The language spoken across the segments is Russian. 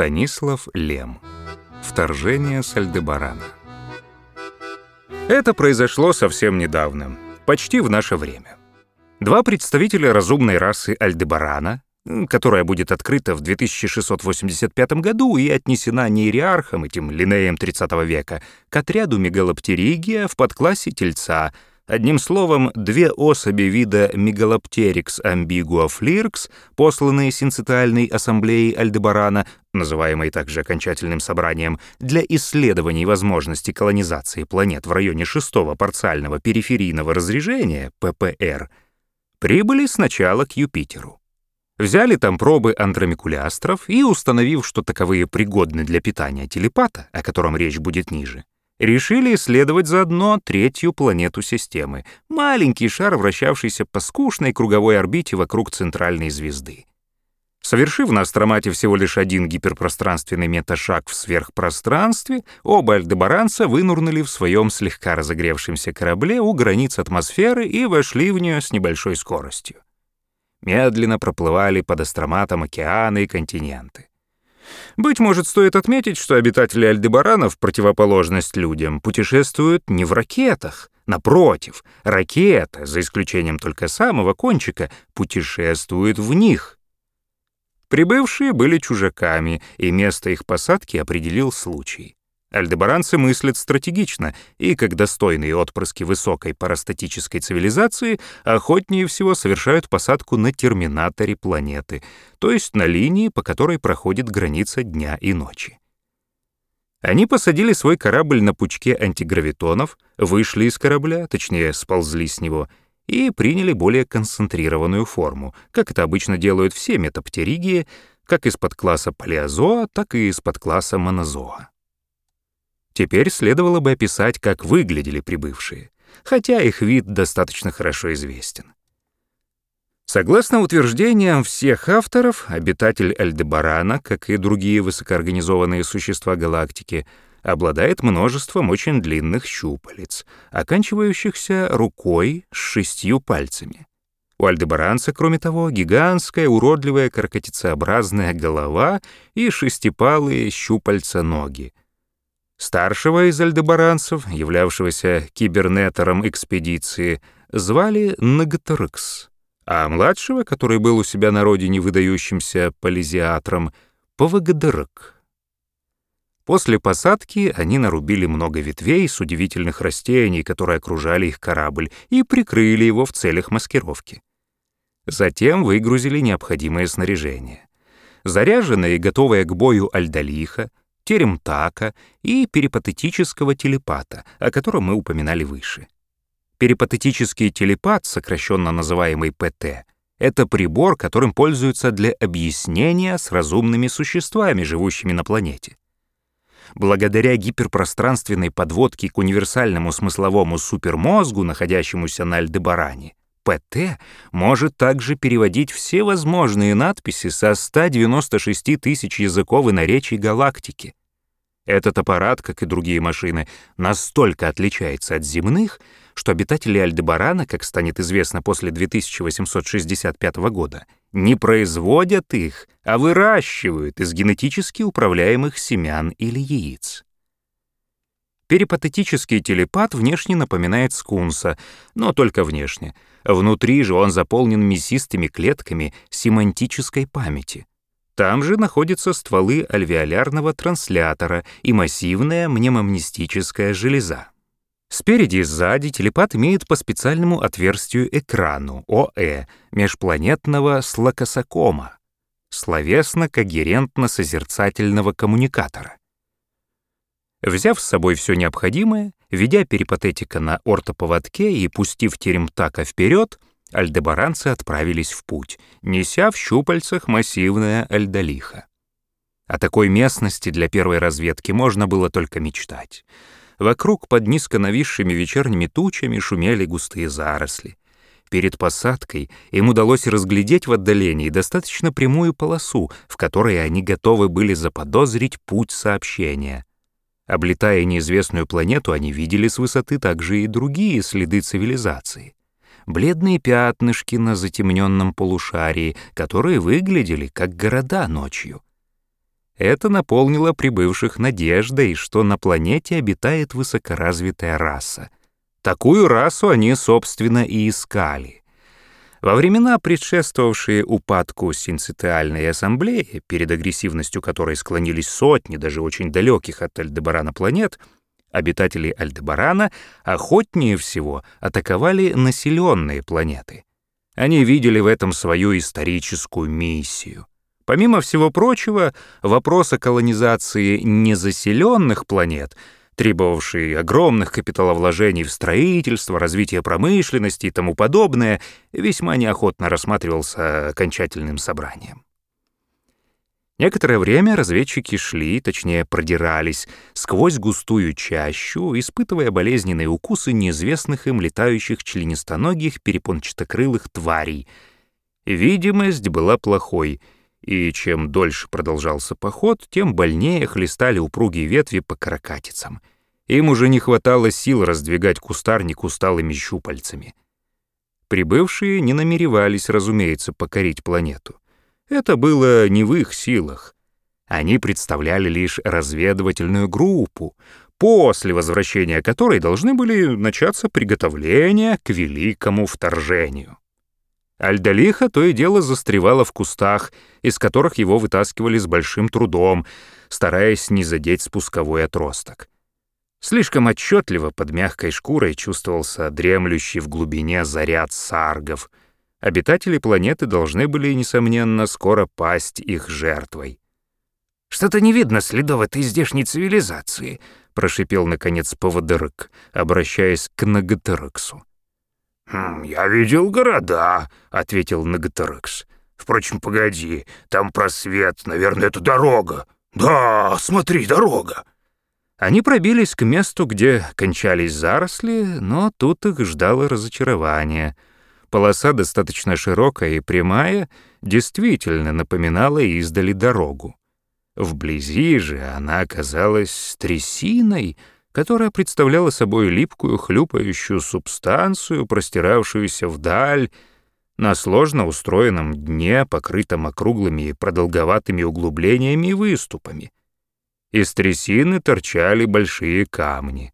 Станислав Лем. Вторжение с Альдебарана. Это произошло совсем недавно, почти в наше время. Два представителя разумной расы Альдебарана, которая будет открыта в 2685 году и отнесена нейриархом, этим Линеем 30 века, к отряду мегалоптеригия в подклассе тельца — Одним словом, две особи вида ambigua flirx, посланные Синцитальной ассамблеей Альдебарана, называемой также окончательным собранием, для исследований возможности колонизации планет в районе шестого парциального периферийного разрежения, ППР, прибыли сначала к Юпитеру. Взяли там пробы андромикулястров и, установив, что таковые пригодны для питания телепата, о котором речь будет ниже, решили исследовать заодно третью планету системы, маленький шар, вращавшийся по скучной круговой орбите вокруг центральной звезды. Совершив на астромате всего лишь один гиперпространственный меташаг в сверхпространстве, оба альдебаранца вынурнули в своем слегка разогревшемся корабле у границ атмосферы и вошли в нее с небольшой скоростью. Медленно проплывали под астроматом океаны и континенты. Быть может, стоит отметить, что обитатели Альдебарана, в противоположность людям, путешествуют не в ракетах. Напротив, ракета, за исключением только самого кончика, путешествует в них. Прибывшие были чужаками, и место их посадки определил случай. Альдебаранцы мыслят стратегично, и, как достойные отпрыски высокой парастатической цивилизации, охотнее всего совершают посадку на терминаторе планеты, то есть на линии, по которой проходит граница дня и ночи. Они посадили свой корабль на пучке антигравитонов, вышли из корабля, точнее, сползли с него, и приняли более концентрированную форму, как это обычно делают все метаптеригии, как из-под класса палеозоа, так и из-под класса монозоа. Теперь следовало бы описать, как выглядели прибывшие, хотя их вид достаточно хорошо известен. Согласно утверждениям всех авторов, обитатель Альдебарана, как и другие высокоорганизованные существа галактики, обладает множеством очень длинных щупалец, оканчивающихся рукой с шестью пальцами. У альдебаранца, кроме того, гигантская уродливая каркатицеобразная голова и шестипалые щупальца ноги, Старшего из альдебаранцев, являвшегося кибернетором экспедиции, звали Нагатарыкс, а младшего, который был у себя на родине выдающимся полизиатром, Павагадырык. После посадки они нарубили много ветвей с удивительных растений, которые окружали их корабль, и прикрыли его в целях маскировки. Затем выгрузили необходимое снаряжение. Заряженная и готовая к бою альдалиха, теремтака и перипатетического телепата, о котором мы упоминали выше. Перипатетический телепат, сокращенно называемый ПТ, это прибор, которым пользуются для объяснения с разумными существами, живущими на планете. Благодаря гиперпространственной подводке к универсальному смысловому супермозгу, находящемуся на Альдебаране, ПТ может также переводить все возможные надписи со 196 тысяч языков и наречий галактики. Этот аппарат, как и другие машины, настолько отличается от земных, что обитатели Альдебарана, как станет известно после 2865 года, не производят их, а выращивают из генетически управляемых семян или яиц. Перипатетический телепат внешне напоминает скунса, но только внешне. Внутри же он заполнен мясистыми клетками семантической памяти. Там же находятся стволы альвеолярного транслятора и массивная мнемомнистическая железа. Спереди и сзади телепат имеет по специальному отверстию экрану ОЭ межпланетного слакосокома, словесно-когерентно-созерцательного коммуникатора. Взяв с собой все необходимое, ведя перипатетика на ортоповодке и пустив теремтака вперед, альдебаранцы отправились в путь, неся в щупальцах массивная альдалиха. О такой местности для первой разведки можно было только мечтать. Вокруг под низко нависшими вечерними тучами шумели густые заросли. Перед посадкой им удалось разглядеть в отдалении достаточно прямую полосу, в которой они готовы были заподозрить путь сообщения. Облетая неизвестную планету, они видели с высоты также и другие следы цивилизации бледные пятнышки на затемненном полушарии, которые выглядели как города ночью. Это наполнило прибывших надеждой, что на планете обитает высокоразвитая раса. Такую расу они, собственно, и искали. Во времена, предшествовавшие упадку синцитиальной ассамблеи, перед агрессивностью которой склонились сотни, даже очень далеких от Альдебарана планет, обитатели Альдебарана охотнее всего атаковали населенные планеты. Они видели в этом свою историческую миссию. Помимо всего прочего, вопрос о колонизации незаселенных планет — требовавший огромных капиталовложений в строительство, развитие промышленности и тому подобное, весьма неохотно рассматривался окончательным собранием. Некоторое время разведчики шли, точнее продирались, сквозь густую чащу, испытывая болезненные укусы неизвестных им летающих членистоногих перепончатокрылых тварей. Видимость была плохой, и чем дольше продолжался поход, тем больнее хлестали упругие ветви по каракатицам. Им уже не хватало сил раздвигать кустарник усталыми щупальцами. Прибывшие не намеревались, разумеется, покорить планету. Это было не в их силах. Они представляли лишь разведывательную группу, после возвращения которой должны были начаться приготовления к великому вторжению. Альдалиха то и дело застревала в кустах, из которых его вытаскивали с большим трудом, стараясь не задеть спусковой отросток. Слишком отчетливо под мягкой шкурой чувствовался дремлющий в глубине заряд саргов. Обитатели планеты должны были, несомненно, скоро пасть их жертвой. «Что-то не видно следов этой здешней цивилизации», — прошипел, наконец, Поводырык, обращаясь к Нагатырыксу. «Хм, «Я видел города», — ответил Нагатырыкс. «Впрочем, погоди, там просвет, наверное, это дорога. Да, смотри, дорога». Они пробились к месту, где кончались заросли, но тут их ждало разочарование. Полоса достаточно широкая и прямая, действительно напоминала издали дорогу. Вблизи же она оказалась трясиной, которая представляла собой липкую хлюпающую субстанцию, простиравшуюся вдаль, на сложно устроенном дне, покрытом округлыми и продолговатыми углублениями и выступами — из трясины торчали большие камни.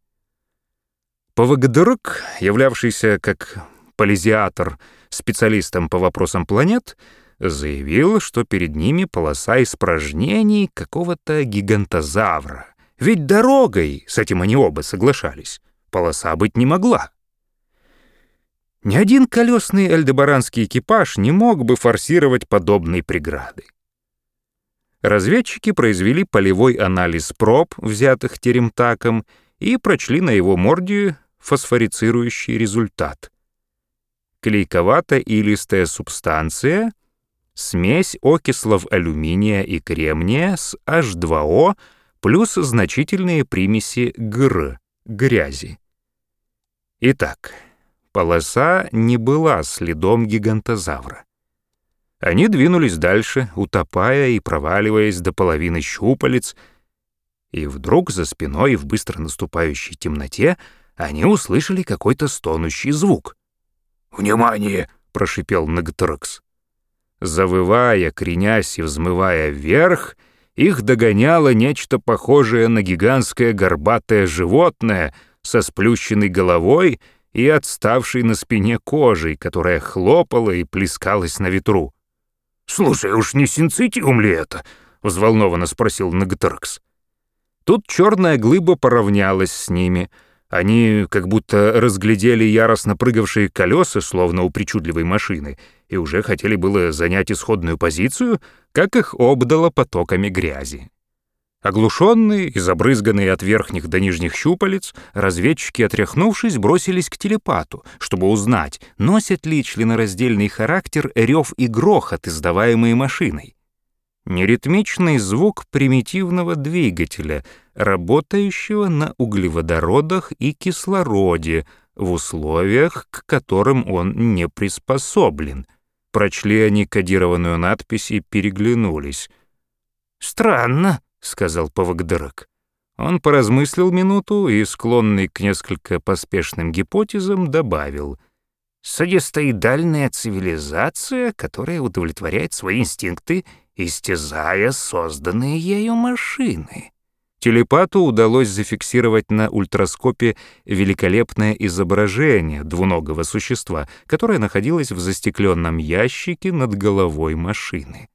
Повагдырок, являвшийся как полизиатор специалистом по вопросам планет, заявил, что перед ними полоса испражнений какого-то гигантозавра. Ведь дорогой, с этим они оба соглашались, полоса быть не могла. Ни один колесный альдебаранский экипаж не мог бы форсировать подобной преграды. Разведчики произвели полевой анализ проб, взятых Теремтаком, и прочли на его морде фосфорицирующий результат. Клейковато-илистая субстанция — смесь окислов алюминия и кремния с H2O плюс значительные примеси ГР — грязи. Итак, полоса не была следом гигантозавра. Они двинулись дальше, утопая и проваливаясь до половины щупалец, и вдруг за спиной в быстро наступающей темноте они услышали какой-то стонущий звук. «Внимание!» — прошипел Нагтрекс. Завывая, кренясь и взмывая вверх, их догоняло нечто похожее на гигантское горбатое животное со сплющенной головой и отставшей на спине кожей, которая хлопала и плескалась на ветру. «Слушай, уж не синцитиум ли это?» — взволнованно спросил Нагтеркс. Тут черная глыба поравнялась с ними. Они как будто разглядели яростно прыгавшие колеса, словно у причудливой машины, и уже хотели было занять исходную позицию, как их обдало потоками грязи. Оглушенные и забрызганные от верхних до нижних щупалец, разведчики, отряхнувшись, бросились к телепату, чтобы узнать, носят ли членораздельный характер рев и грохот, издаваемые машиной. Неритмичный звук примитивного двигателя, работающего на углеводородах и кислороде, в условиях, к которым он не приспособлен. Прочли они кодированную надпись и переглянулись. «Странно», — сказал Павагдырок. Он поразмыслил минуту и, склонный к несколько поспешным гипотезам, добавил «Садистоидальная цивилизация, которая удовлетворяет свои инстинкты истязая созданные ею машины. Телепату удалось зафиксировать на ультраскопе великолепное изображение двуногого существа, которое находилось в застекленном ящике над головой машины.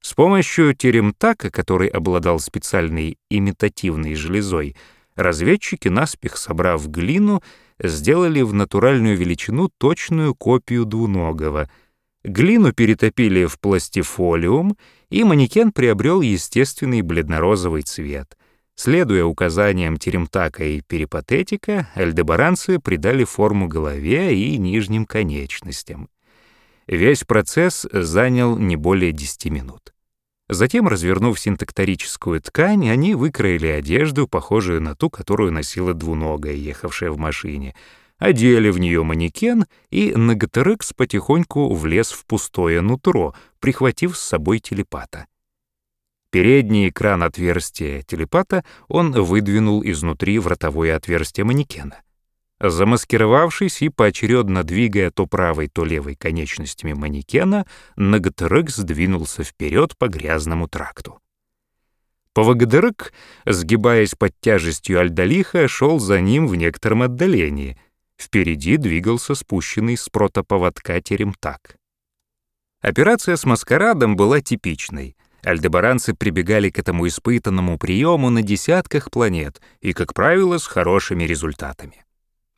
С помощью теремтака, который обладал специальной имитативной железой, разведчики, наспех собрав глину, сделали в натуральную величину точную копию двуногого. Глину перетопили в пластифолиум, и манекен приобрел естественный бледно-розовый цвет. Следуя указаниям Теремтака и Перипатетика, альдебаранцы придали форму голове и нижним конечностям. Весь процесс занял не более 10 минут. Затем, развернув синтакторическую ткань, они выкроили одежду, похожую на ту, которую носила двуногая, ехавшая в машине, одели в нее манекен, и Наготерекс потихоньку влез в пустое нутро, прихватив с собой телепата. Передний экран отверстия телепата он выдвинул изнутри в ротовое отверстие манекена. Замаскировавшись и поочередно двигая то правой, то левой конечностями манекена, Наготерык сдвинулся вперед по грязному тракту. Повагдырык, сгибаясь под тяжестью альдалиха, шел за ним в некотором отдалении. Впереди двигался спущенный с протоповодка теремтак. Операция с маскарадом была типичной. Альдебаранцы прибегали к этому испытанному приему на десятках планет и, как правило, с хорошими результатами.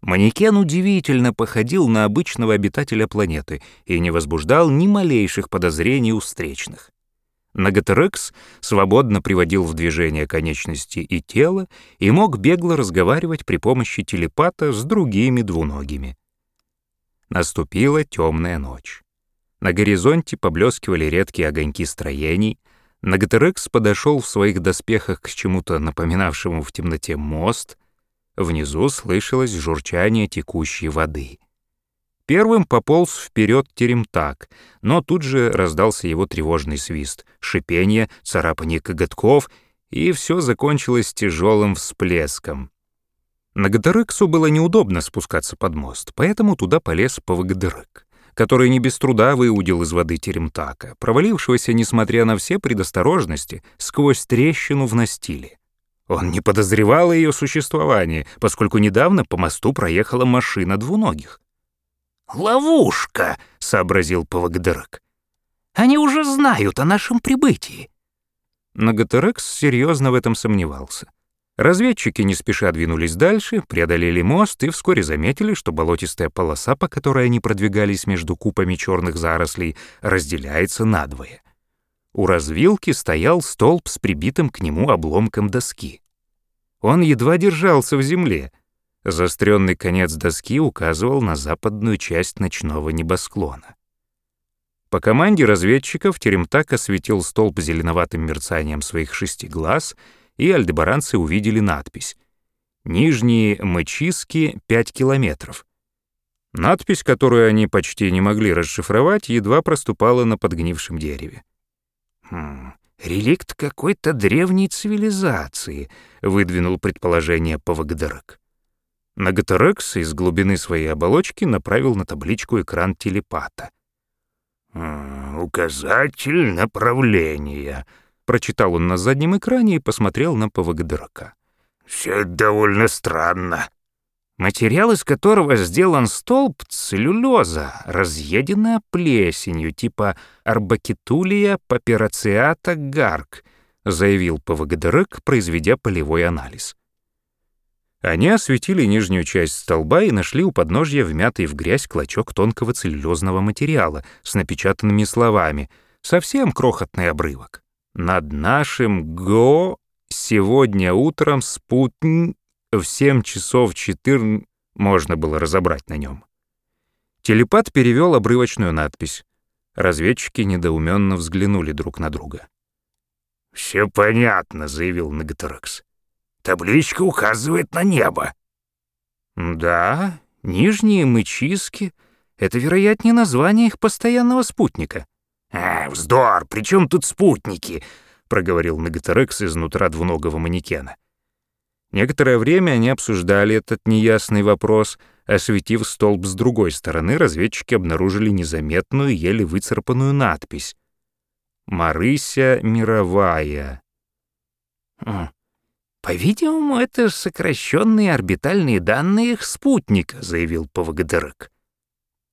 Манекен удивительно походил на обычного обитателя планеты и не возбуждал ни малейших подозрений у встречных. Наготерекс свободно приводил в движение конечности и тело и мог бегло разговаривать при помощи телепата с другими двуногими. Наступила темная ночь. На горизонте поблескивали редкие огоньки строений. Наготерекс подошел в своих доспехах к чему-то напоминавшему в темноте мост — Внизу слышалось журчание текущей воды. Первым пополз вперед теремтак, но тут же раздался его тревожный свист, шипение, царапание коготков, и все закончилось тяжелым всплеском. На Гадарыксу было неудобно спускаться под мост, поэтому туда полез Павагдырык, который не без труда выудил из воды теремтака, провалившегося, несмотря на все предосторожности, сквозь трещину в настиле. Он не подозревал о ее существовании, поскольку недавно по мосту проехала машина двуногих. «Ловушка!» — сообразил Павагдырок. «Они уже знают о нашем прибытии». Наготерекс серьезно в этом сомневался. Разведчики не спеша двинулись дальше, преодолели мост и вскоре заметили, что болотистая полоса, по которой они продвигались между купами черных зарослей, разделяется надвое. У развилки стоял столб с прибитым к нему обломком доски. Он едва держался в земле. Заостренный конец доски указывал на западную часть ночного небосклона. По команде разведчиков Теремтак осветил столб зеленоватым мерцанием своих шести глаз, и альдебаранцы увидели надпись «Нижние Мычиски, 5 километров». Надпись, которую они почти не могли расшифровать, едва проступала на подгнившем дереве. «Хм, реликт какой-то древней цивилизации», — выдвинул предположение Павагдарак. Нагатарекс из глубины своей оболочки направил на табличку экран телепата. «Указатель направления», — прочитал он на заднем экране и посмотрел на Павагдарака. «Все довольно странно материал из которого сделан столб целлюлеза, разъеденная плесенью, типа арбакетулия паперациата гарк, заявил ПВГДРК, произведя полевой анализ. Они осветили нижнюю часть столба и нашли у подножья вмятый в грязь клочок тонкого целлюлезного материала с напечатанными словами, совсем крохотный обрывок. «Над нашим ГО сегодня утром спутник в 7 часов 4 можно было разобрать на нем. Телепат перевел обрывочную надпись. Разведчики недоуменно взглянули друг на друга. «Все понятно», — заявил Нагатаракс. «Табличка указывает на небо». «Да, нижние мычиски — это, вероятнее, название их постоянного спутника». «А, вздор, при чем тут спутники?» — проговорил Нагатарекс изнутра двуногого манекена. Некоторое время они обсуждали этот неясный вопрос. Осветив столб с другой стороны, разведчики обнаружили незаметную, еле выцарапанную надпись. Марыся мировая. «По-видимому, это сокращенные орбитальные данные их спутника», — заявил ПВГДРК.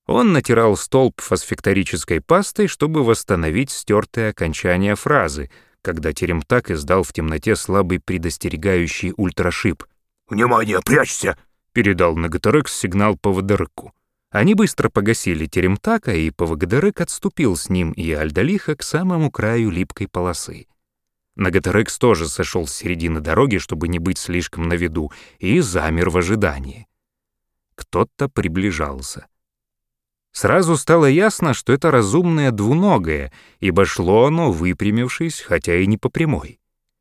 Он натирал столб фосфекторической пастой, чтобы восстановить стертые окончания фразы, когда Теремтак издал в темноте слабый предостерегающий ультрашип. «Внимание, прячься!» — передал Нагатарекс сигнал ПВДРКу. Они быстро погасили Теремтака, и ПВГДРК отступил с ним и Альдалиха к самому краю липкой полосы. Нагатарекс тоже сошел с середины дороги, чтобы не быть слишком на виду, и замер в ожидании. Кто-то приближался. Сразу стало ясно, что это разумное двуногое, ибо шло оно, выпрямившись, хотя и не по прямой.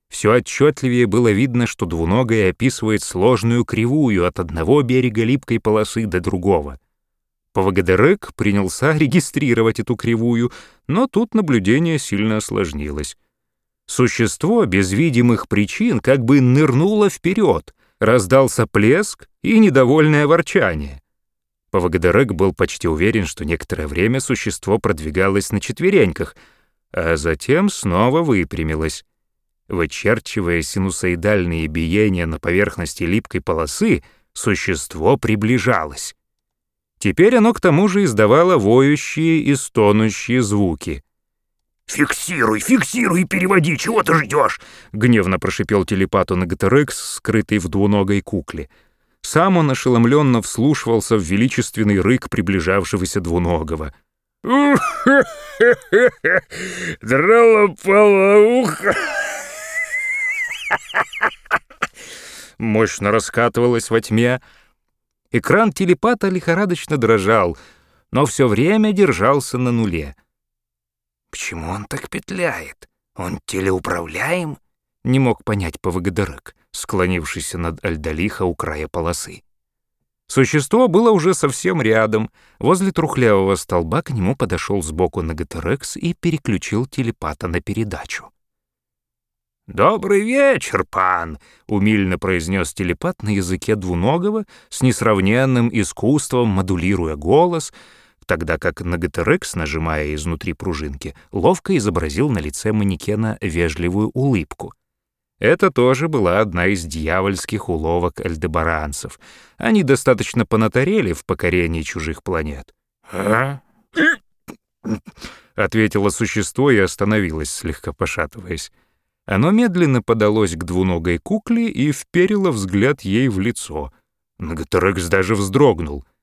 Все отчетливее было видно, что двуногое описывает сложную кривую от одного берега липкой полосы до другого. ПВГДРЭК принялся регистрировать эту кривую, но тут наблюдение сильно осложнилось. Существо без видимых причин как бы нырнуло вперед, раздался плеск и недовольное ворчание. ПВГДРЭК был почти уверен, что некоторое время существо продвигалось на четвереньках, а затем снова выпрямилось. Вычерчивая синусоидальные биения на поверхности липкой полосы, существо приближалось. Теперь оно к тому же издавало воющие и стонущие звуки. «Фиксируй, фиксируй переводи, чего ты ждешь?» — гневно прошипел телепату на Гатерекс, скрытый в двуногой кукле. Сам он ошеломленно вслушивался в величественный рык приближавшегося двуногого. «Драла-пала-уха!» Мощно раскатывалось во тьме. Экран телепата лихорадочно дрожал, но все время держался на нуле. Почему он так петляет? Он телеуправляем? Не мог понять ПВГДРК, склонившийся над Альдалиха у края полосы. Существо было уже совсем рядом. Возле трухлявого столба к нему подошел сбоку Нагатерекс и переключил телепата на передачу. «Добрый вечер, пан!» — умильно произнес телепат на языке двуногого, с несравненным искусством модулируя голос — тогда как Нагатарекс, нажимая изнутри пружинки, ловко изобразил на лице манекена вежливую улыбку. Это тоже была одна из дьявольских уловок альдебаранцев. Они достаточно понатарели в покорении чужих планет. «А?» — ответило существо и остановилось, слегка пошатываясь. Оно медленно подалось к двуногой кукле и вперило взгляд ей в лицо. Нагатарекс даже вздрогнул —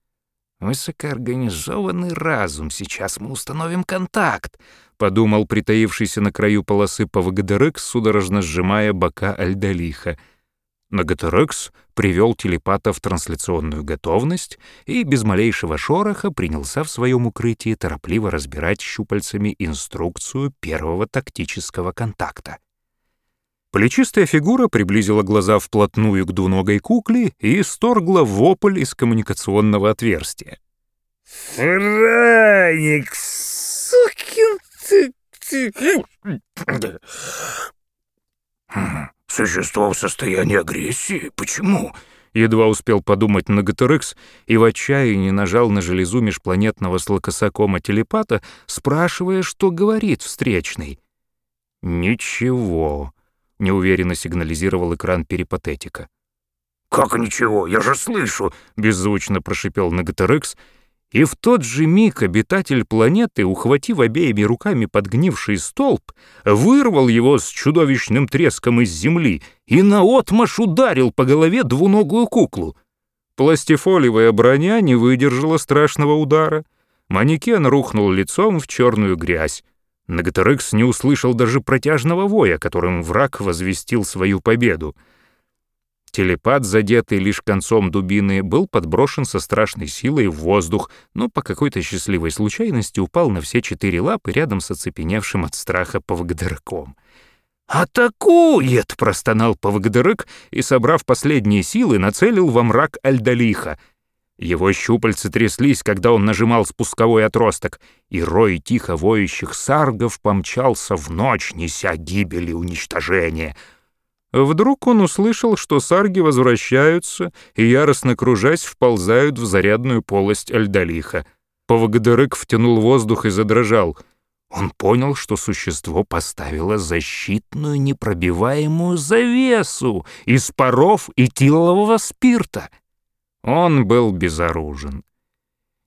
«Высокоорганизованный разум, сейчас мы установим контакт», — подумал притаившийся на краю полосы ПВГДРК, судорожно сжимая бока Альдалиха. Нагатарекс привел телепата в трансляционную готовность и без малейшего шороха принялся в своем укрытии торопливо разбирать щупальцами инструкцию первого тактического контакта. Плечистая фигура приблизила глаза вплотную к двуногой кукле и исторгла вопль из коммуникационного отверстия. «Франик, сукин ты...» «Существо в состоянии агрессии? Почему?» Едва успел подумать Наготерекс и в отчаянии нажал на железу межпланетного слокосокома телепата, спрашивая, что говорит встречный. «Ничего», неуверенно сигнализировал экран перипатетика. «Как ничего? Я же слышу!» — беззвучно прошипел Наготерекс, и в тот же миг обитатель планеты, ухватив обеими руками подгнивший столб, вырвал его с чудовищным треском из земли и наотмашь ударил по голове двуногую куклу. Пластифолиевая броня не выдержала страшного удара. Манекен рухнул лицом в черную грязь. Наготерекс не услышал даже протяжного воя, которым враг возвестил свою победу. Телепат, задетый лишь концом дубины, был подброшен со страшной силой в воздух, но по какой-то счастливой случайности упал на все четыре лапы рядом с оцепеневшим от страха повгдырком. «Атакует!» — простонал повгдырык и, собрав последние силы, нацелил во мрак Альдалиха — его щупальцы тряслись, когда он нажимал спусковой отросток, и рой тихо воющих саргов помчался в ночь, неся гибель и уничтожение. Вдруг он услышал, что сарги возвращаются и, яростно кружась, вползают в зарядную полость Альдалиха. Повагдырык втянул воздух и задрожал. Он понял, что существо поставило защитную непробиваемую завесу из паров этилового спирта. Он был безоружен.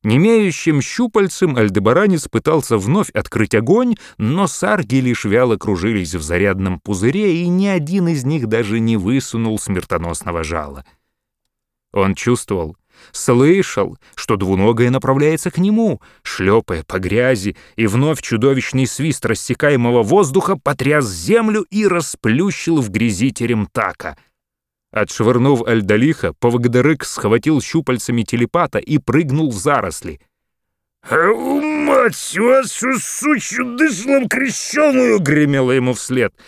Немеющим щупальцем Альдебаранец пытался вновь открыть огонь, но сарги лишь вяло кружились в зарядном пузыре, и ни один из них даже не высунул смертоносного жала. Он чувствовал, слышал, что двуногое направляется к нему, шлепая по грязи, и вновь чудовищный свист рассекаемого воздуха потряс землю и расплющил в грязи теремтака. Отшвырнув Альдалиха, Павагдарык схватил щупальцами телепата и прыгнул в заросли. «Мать вашу сучью дышлом крещеную!» — гремело ему вслед —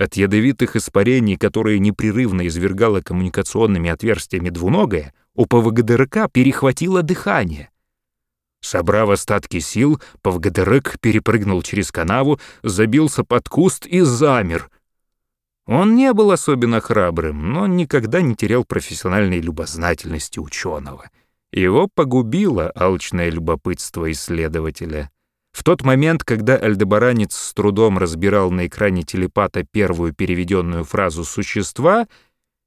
от ядовитых испарений, которые непрерывно извергало коммуникационными отверстиями двуногая, у ПВГДРК перехватило дыхание. Собрав остатки сил, ПВГДРК перепрыгнул через канаву, забился под куст и замер. Он не был особенно храбрым, но никогда не терял профессиональной любознательности ученого. Его погубило алчное любопытство исследователя — в тот момент, когда Альдебаранец с трудом разбирал на экране телепата первую переведенную фразу существа,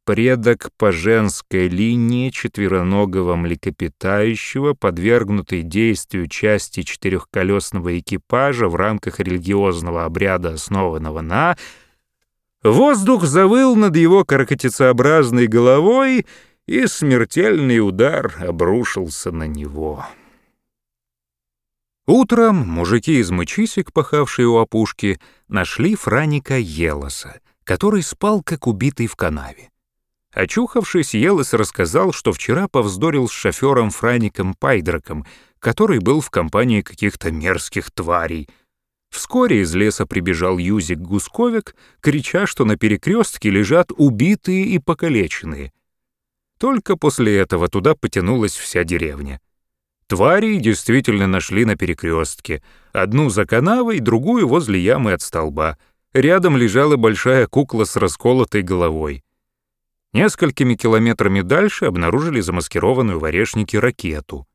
предок по женской линии четвероногого млекопитающего, подвергнутый действию части четырехколесного экипажа в рамках религиозного обряда, основанного на... Воздух завыл над его каракатицеобразной головой, и смертельный удар обрушился на него. Утром мужики из Мычисик, пахавшие у опушки, нашли Франика Елоса, который спал, как убитый в канаве. Очухавшись, Елос рассказал, что вчера повздорил с шофером Фраником Пайдраком, который был в компании каких-то мерзких тварей. Вскоре из леса прибежал Юзик Гусковик, крича, что на перекрестке лежат убитые и покалеченные. Только после этого туда потянулась вся деревня. Твари действительно нашли на перекрестке. Одну за канавой, другую возле ямы от столба. Рядом лежала большая кукла с расколотой головой. Несколькими километрами дальше обнаружили замаскированную в орешнике ракету.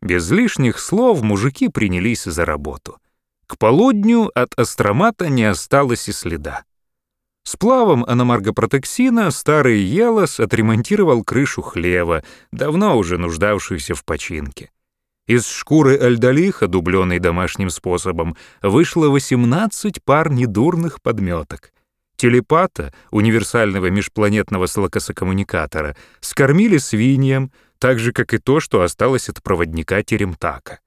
Без лишних слов мужики принялись за работу. К полудню от астромата не осталось и следа. Сплавом аномаргопротексина старый Елос отремонтировал крышу хлева, давно уже нуждавшуюся в починке. Из шкуры альдалиха, дубленной домашним способом, вышло 18 пар недурных подметок. Телепата, универсального межпланетного слокосокоммуникатора, скормили свиньям, так же, как и то, что осталось от проводника Теремтака.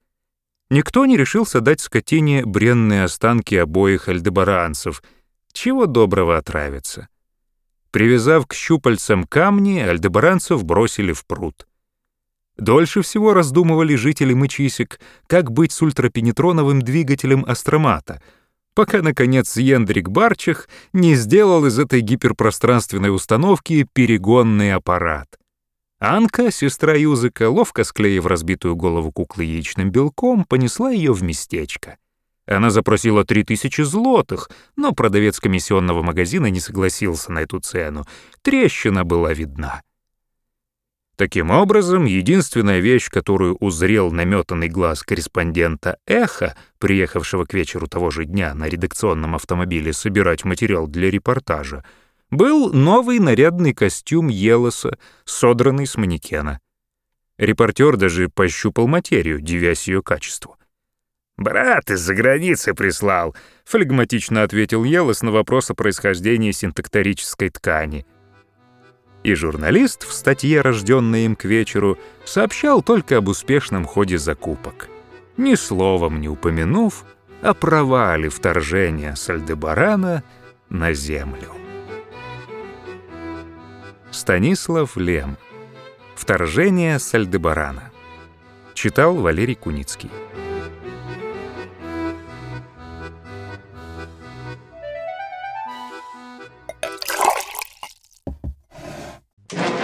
Никто не решился дать скотине бренные останки обоих альдебаранцев — чего доброго отравиться. Привязав к щупальцам камни, альдебаранцев бросили в пруд. Дольше всего раздумывали жители Мычисик, как быть с ультрапенетроновым двигателем астромата, пока, наконец, Ендрик Барчих не сделал из этой гиперпространственной установки перегонный аппарат. Анка, сестра Юзыка, ловко склеив разбитую голову куклы яичным белком, понесла ее в местечко — она запросила три тысячи злотых, но продавец комиссионного магазина не согласился на эту цену. Трещина была видна. Таким образом, единственная вещь, которую узрел наметанный глаз корреспондента «Эхо», приехавшего к вечеру того же дня на редакционном автомобиле собирать материал для репортажа, был новый нарядный костюм Елоса, содранный с манекена. Репортер даже пощупал материю, дивясь ее качеству. «Брат из-за границы прислал», — флегматично ответил Елос на вопрос о происхождении синтакторической ткани. И журналист в статье, рожденной им к вечеру, сообщал только об успешном ходе закупок, ни словом не упомянув о провале вторжения Сальдебарана на землю. Станислав Лем. Вторжение Сальдебарана. Читал Валерий Куницкий.